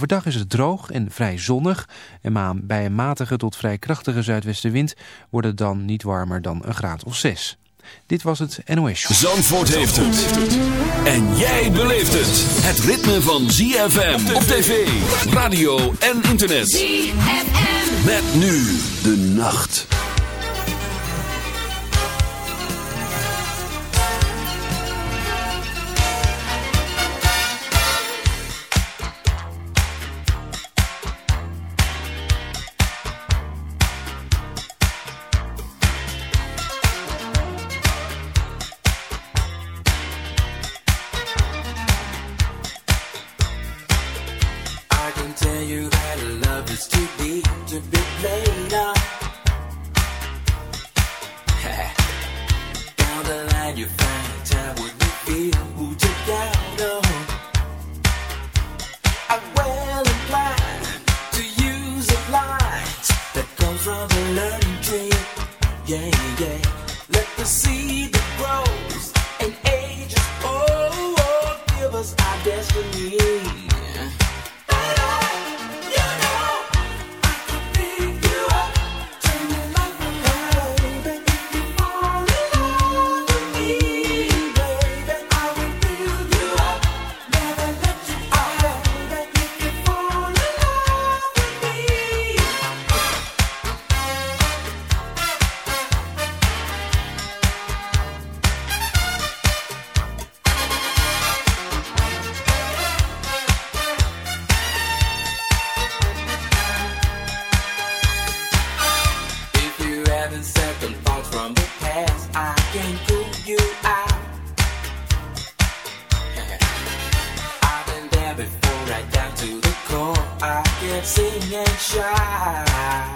Overdag is het droog en vrij zonnig en bij een matige tot vrij krachtige zuidwestenwind wordt het dan niet warmer dan een graad of 6. Dit was het NOS Show. Zandvoort heeft het. En jij beleeft het. Het ritme van ZFM op tv, radio en internet. ZFM. Met nu de nacht. Sing and shy.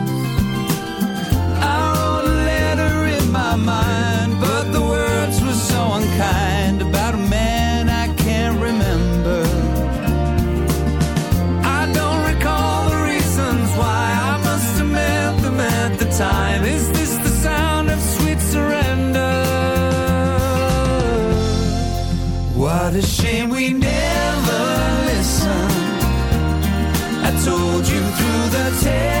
Told you through the television.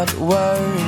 Not worry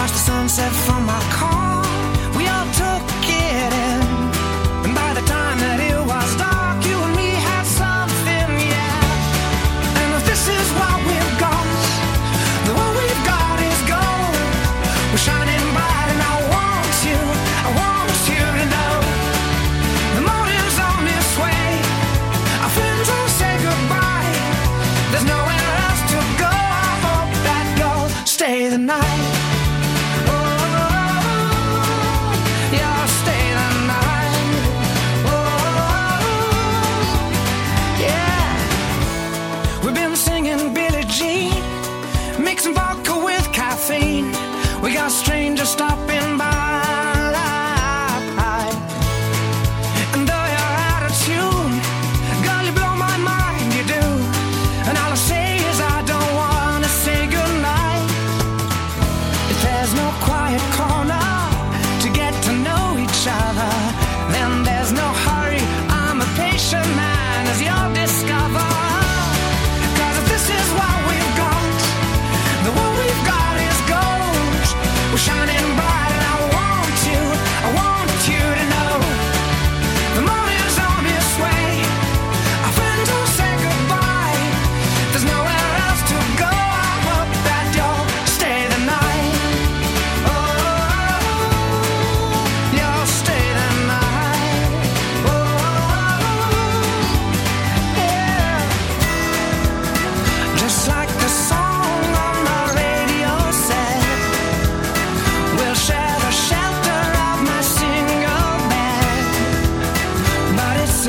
watch the sunset from my car.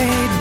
say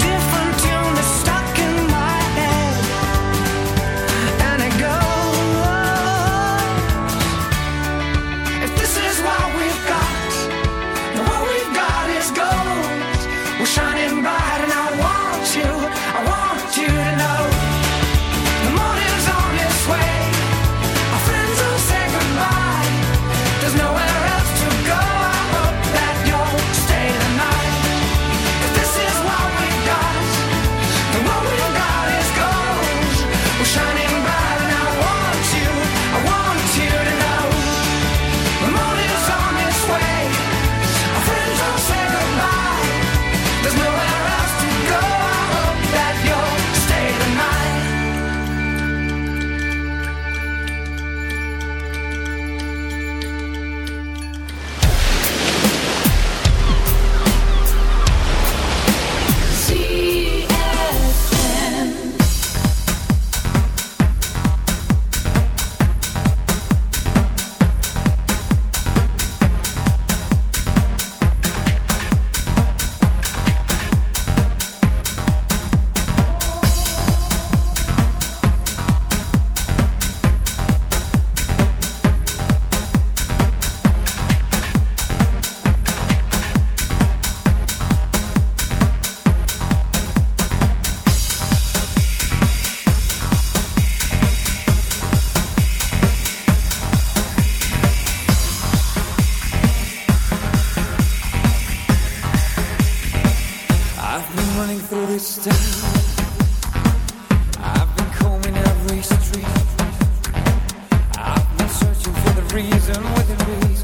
reason within me,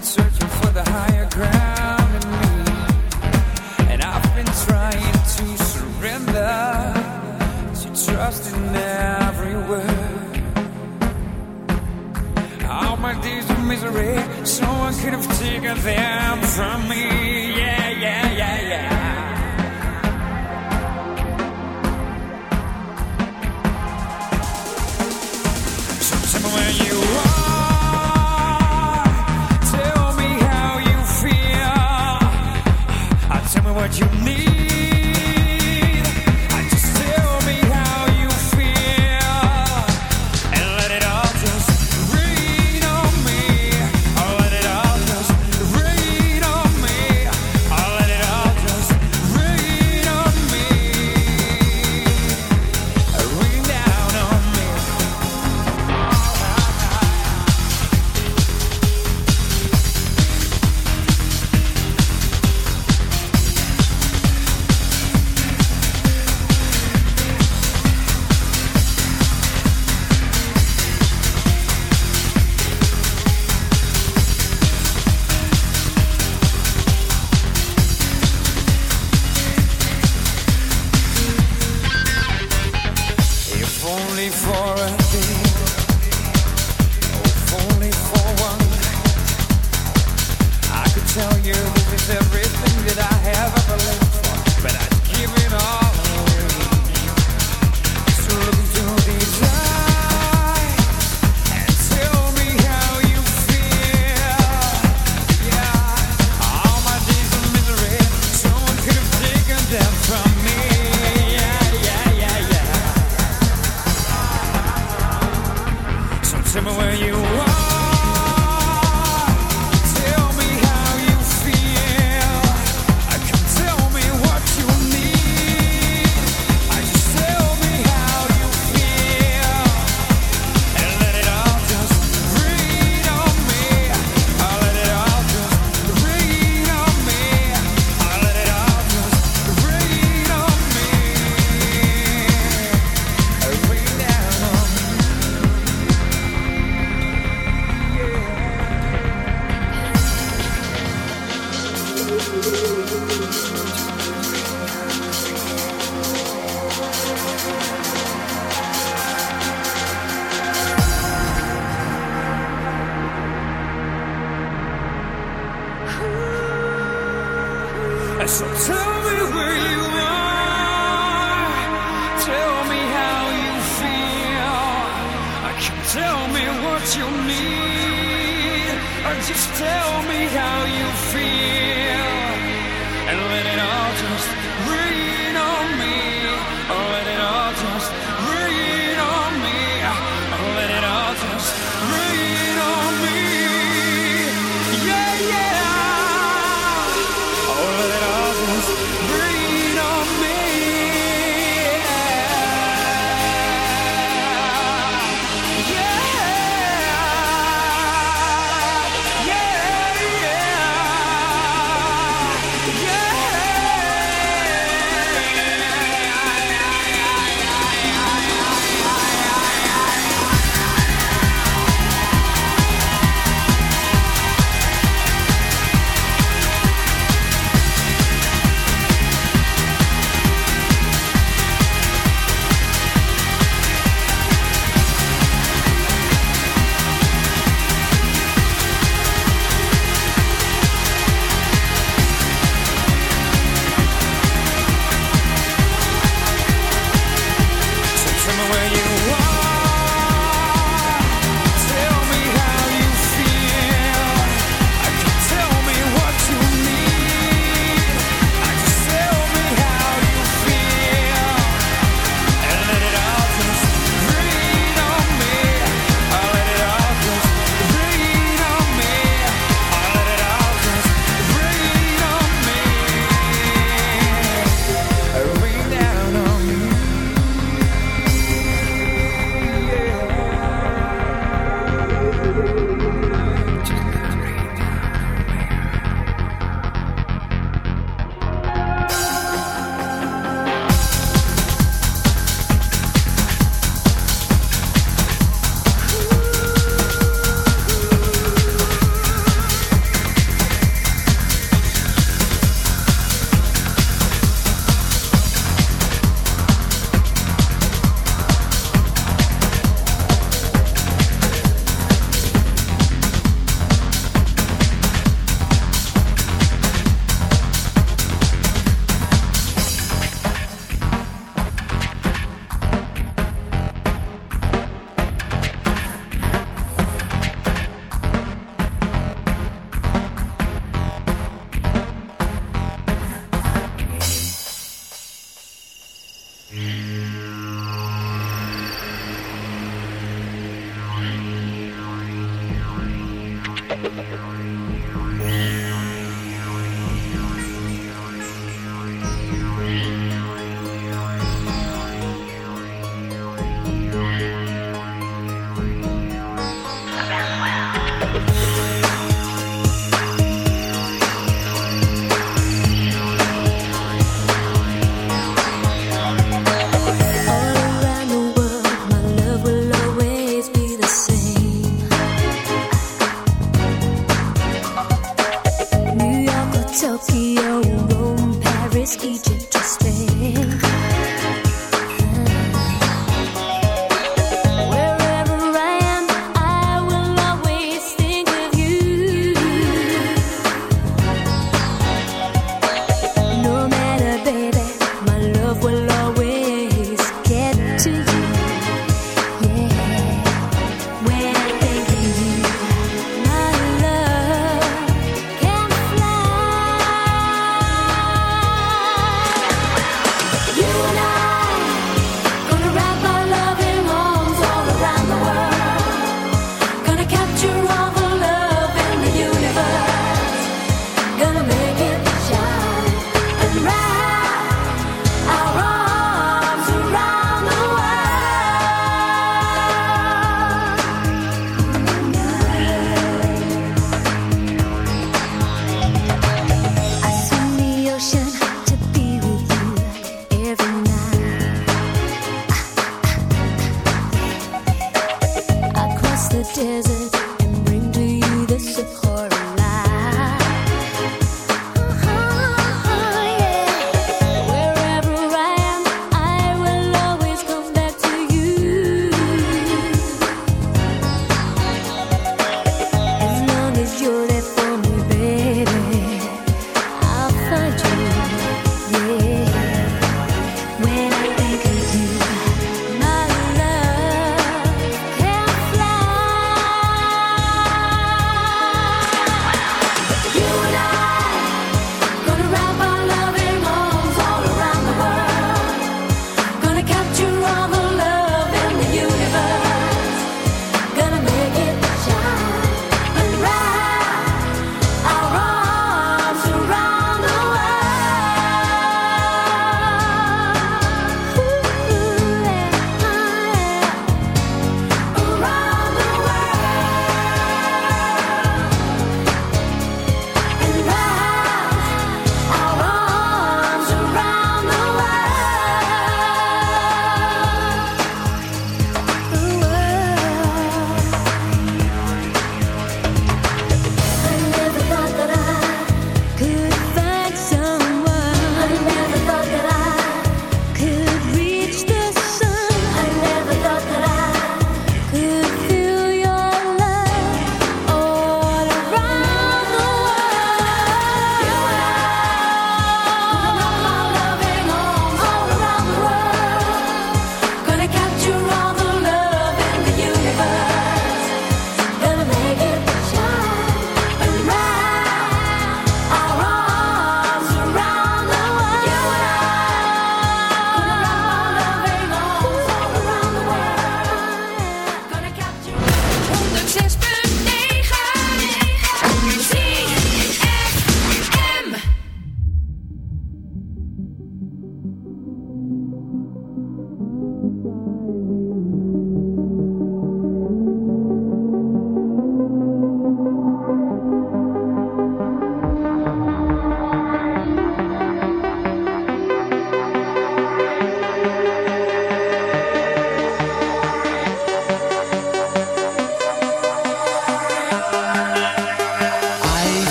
searching for the higher ground in me. And I've been trying to surrender to trust in every word. All my days of misery, someone could have taken them from me. Yeah, yeah, yeah, yeah.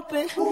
Open?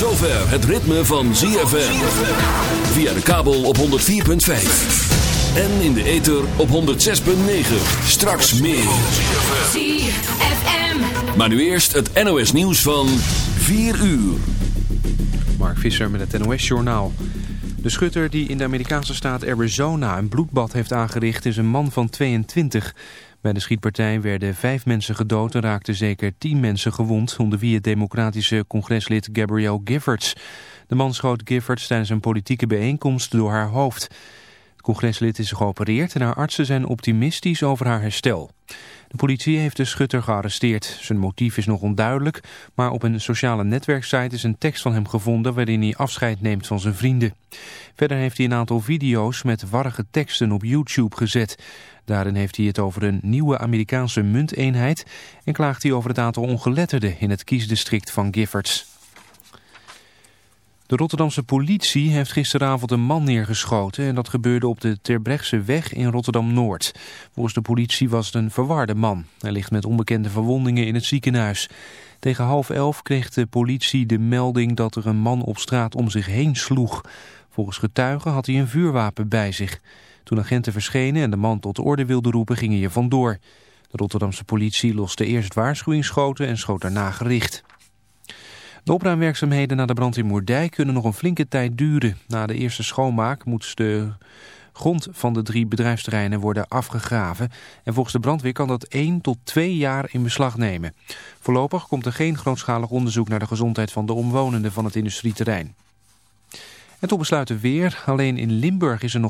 Zover het ritme van ZFM. Via de kabel op 104.5. En in de ether op 106.9. Straks meer. ZFM. Maar nu eerst het NOS nieuws van 4 uur. Mark Visser met het NOS-journaal. De schutter die in de Amerikaanse staat Arizona een bloedbad heeft aangericht is een man van 22. Bij de schietpartij werden vijf mensen gedood en raakten zeker tien mensen gewond, onder wie het democratische congreslid Gabrielle Giffords. De man schoot Giffords tijdens een politieke bijeenkomst door haar hoofd. Het congreslid is geopereerd en haar artsen zijn optimistisch over haar herstel. De politie heeft de schutter gearresteerd. Zijn motief is nog onduidelijk, maar op een sociale netwerksite is een tekst van hem gevonden waarin hij afscheid neemt van zijn vrienden. Verder heeft hij een aantal video's met warrige teksten op YouTube gezet. Daarin heeft hij het over een nieuwe Amerikaanse munteenheid en klaagt hij over het aantal ongeletterden in het kiesdistrict van Giffords. De Rotterdamse politie heeft gisteravond een man neergeschoten en dat gebeurde op de Terbrechtseweg weg in Rotterdam-Noord. Volgens de politie was het een verwarde man. Hij ligt met onbekende verwondingen in het ziekenhuis. Tegen half elf kreeg de politie de melding dat er een man op straat om zich heen sloeg. Volgens getuigen had hij een vuurwapen bij zich. Toen agenten verschenen en de man tot de orde wilden roepen ging hij er vandoor. De Rotterdamse politie loste eerst waarschuwingsschoten en schoot daarna gericht. De opruimwerkzaamheden na de brand in Moerdijk kunnen nog een flinke tijd duren. Na de eerste schoonmaak moet de grond van de drie bedrijfsterreinen worden afgegraven. En volgens de brandweer kan dat 1 tot 2 jaar in beslag nemen. Voorlopig komt er geen grootschalig onderzoek naar de gezondheid van de omwonenden van het industrieterrein. En tot besluiten weer. Alleen in Limburg is er nog